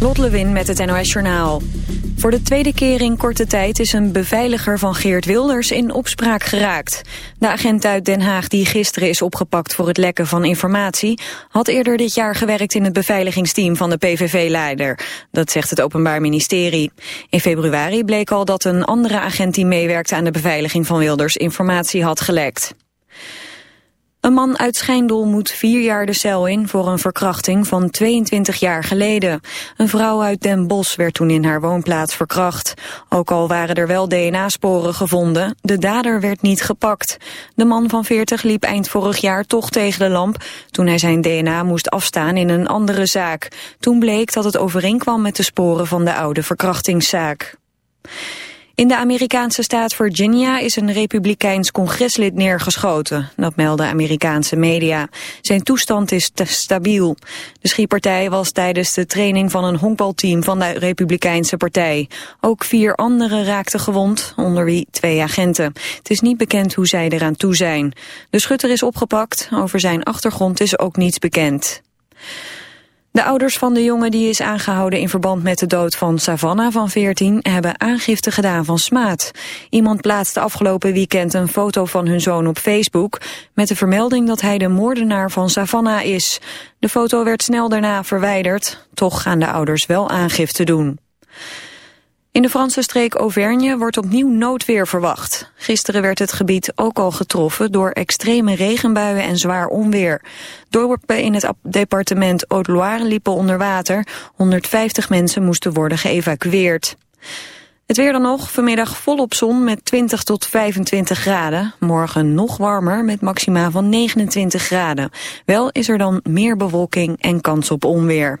Lot Lewin met het NOS Journaal. Voor de tweede keer in korte tijd is een beveiliger van Geert Wilders in opspraak geraakt. De agent uit Den Haag die gisteren is opgepakt voor het lekken van informatie... had eerder dit jaar gewerkt in het beveiligingsteam van de PVV-leider. Dat zegt het Openbaar Ministerie. In februari bleek al dat een andere agent die meewerkte aan de beveiliging van Wilders informatie had gelekt. Een man uit Schijndel moet vier jaar de cel in voor een verkrachting van 22 jaar geleden. Een vrouw uit Den Bosch werd toen in haar woonplaats verkracht. Ook al waren er wel DNA-sporen gevonden, de dader werd niet gepakt. De man van 40 liep eind vorig jaar toch tegen de lamp toen hij zijn DNA moest afstaan in een andere zaak. Toen bleek dat het overeenkwam met de sporen van de oude verkrachtingszaak. In de Amerikaanse staat Virginia is een republikeins congreslid neergeschoten. Dat melden Amerikaanse media. Zijn toestand is stabiel. De schietpartij was tijdens de training van een honkbalteam van de republikeinse partij. Ook vier anderen raakten gewond, onder wie twee agenten. Het is niet bekend hoe zij eraan toe zijn. De schutter is opgepakt. Over zijn achtergrond is ook niets bekend. De ouders van de jongen die is aangehouden in verband met de dood van Savannah van 14 hebben aangifte gedaan van smaad. Iemand plaatste afgelopen weekend een foto van hun zoon op Facebook met de vermelding dat hij de moordenaar van Savannah is. De foto werd snel daarna verwijderd, toch gaan de ouders wel aangifte doen. In de Franse streek Auvergne wordt opnieuw noodweer verwacht. Gisteren werd het gebied ook al getroffen door extreme regenbuien en zwaar onweer. Dorpen in het departement Haute-Loire liepen onder water. 150 mensen moesten worden geëvacueerd. Het weer dan nog, vanmiddag volop zon met 20 tot 25 graden. Morgen nog warmer met maxima van 29 graden. Wel is er dan meer bewolking en kans op onweer.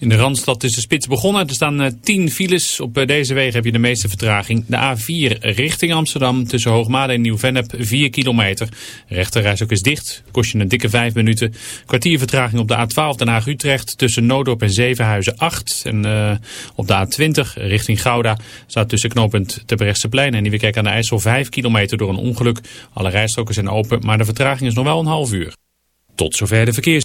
In de Randstad is de spits begonnen. Er staan 10 eh, files. Op eh, deze wegen heb je de meeste vertraging. De A4 richting Amsterdam tussen Hoogmade en Nieuw-Vennep 4 kilometer. Rechterreis is dicht. Kost je een dikke 5 minuten. Kwartier vertraging op de A12 Den Haag-Utrecht tussen Noodorp en Zevenhuizen 8. En uh, op de A20 richting Gouda staat tussen knooppunt Terbrechtseplein en Nieuwekerk aan de IJssel 5 kilometer door een ongeluk. Alle rijstroken zijn open, maar de vertraging is nog wel een half uur. Tot zover de verkeers.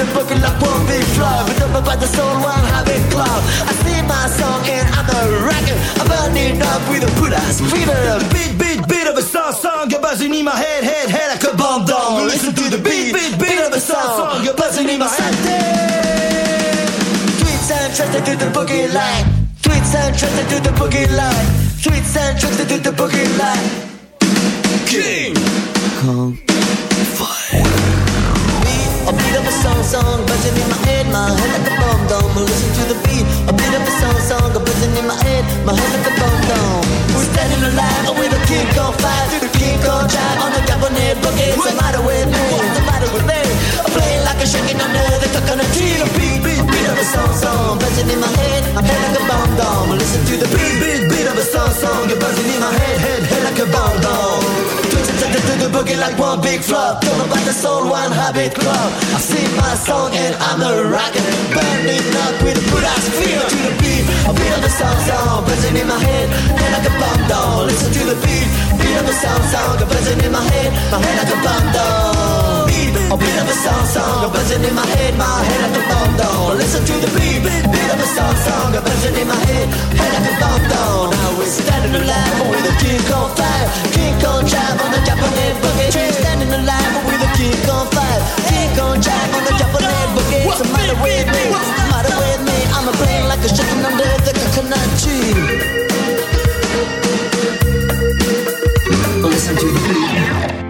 the broken luck won't be flawed But don't about the soul while having cloud I sing my song and I'm a rocket I'm burning up with a good ass fever. A beat, beat, beat of a song, song You're buzzing in my head, head, head like a bomb dong Listen to the beat, beat, beat of a song, song You're buzzing in my head. Tweets and tracks to the boogie line. Tweets and tracks to the boogie line. Tweets and tracks to the boogie line. King! Kong song buzzing in my head, my head like a bomb dome. Listen to the beat, a bit of a song song A buzzing in my head, my head like a bomb dome. We're standing alive with a kick on fire, through the kick on drive on the cabinet boogie. What's the matter with me? What's the matter with me? I'm playing like a shaking under the coconut tree. A beat, beat, beat of a song song buzzing in my head, my head like a bomb dome. Listen to the beat, beat, beat of a song song, you're buzzing in my head, head, head like a bomb dome. Twitch it to the boogie like one big flop. Talk about the soul, one habit club. I sing my song and I'm a rocker. Burning up with a good ass feel To the beat, I beat on the sound sound Buzzing in my head, head like a bomb down Listen to the beat, beat on the sound sound Buzzing in my head, my head like a bomb down need a bit of a song song, a buzzing in my head, my head at the bomb down. Listen to the beat, bit of a song song, a buzzing in my head, head at the bomb down. Now we're standing alive with a king on fire, king on drive on the Japanese boogie. We're standing alive with a king on fire, king on drive on the Japanese boogie. What's the matter with me? What's the matter with me? I'm a brain like a chicken under the coconut tree. Listen to the beat.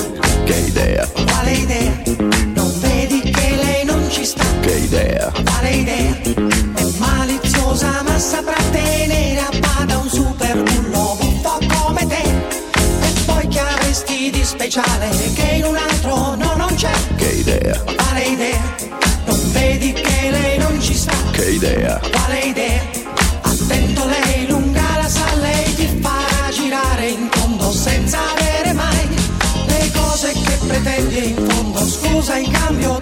che idea, Quale idea? Non vedi che lei non ci sta? che idea, Quale idea? È maliziosa ma saprà tenere a bada un super bullo buffo come te. E poi che avresti di speciale che in un altro Scusa in cambio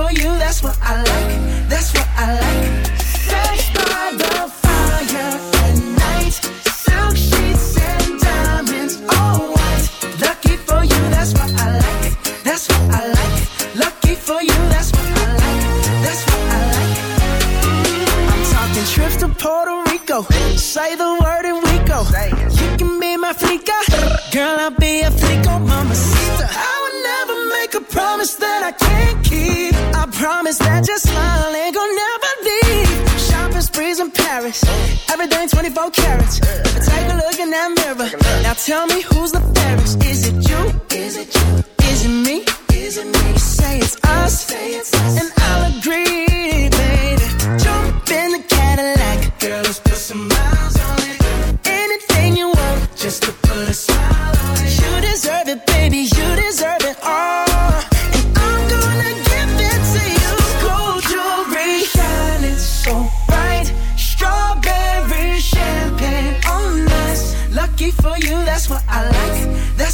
for you. Now tell me who's the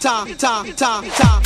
ta ta ta ta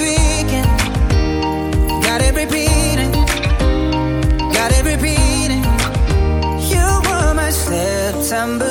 December.